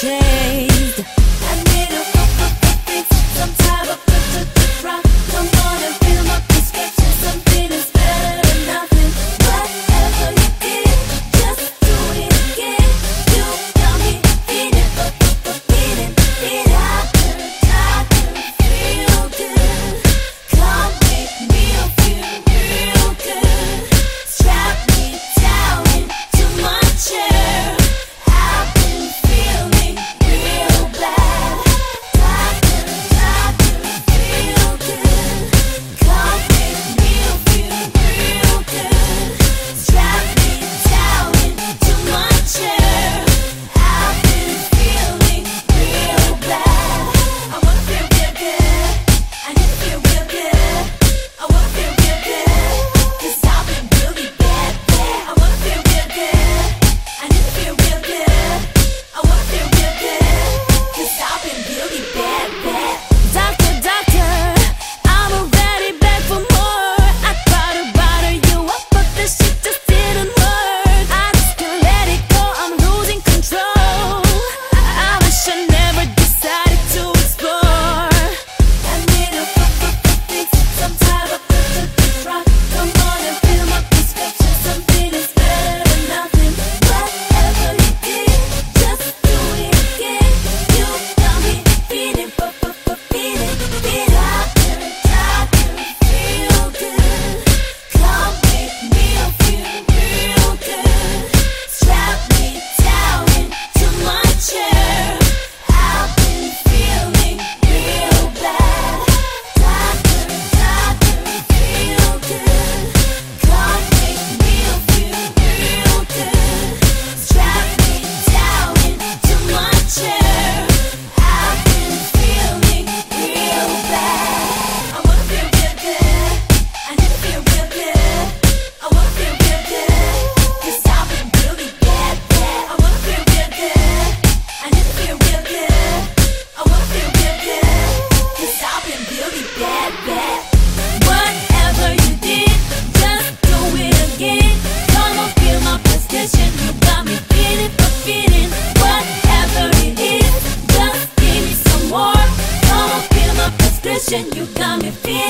change.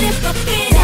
Just give